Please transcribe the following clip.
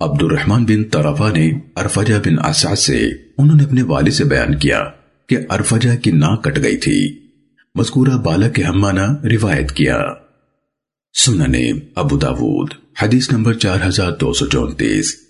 عبد الرحمن بن طرفہ نے ارفجہ بن اسعد سے انہوں نے اپنے والد سے بیان کیا کہ ارفجہ کی ناک کٹ گئی تھی۔ مذکورہ بالا کے ہمانہ روایت کیا۔ سننے ابو داود، حدیث نمبر چار ہزار دو سو چونتیس۔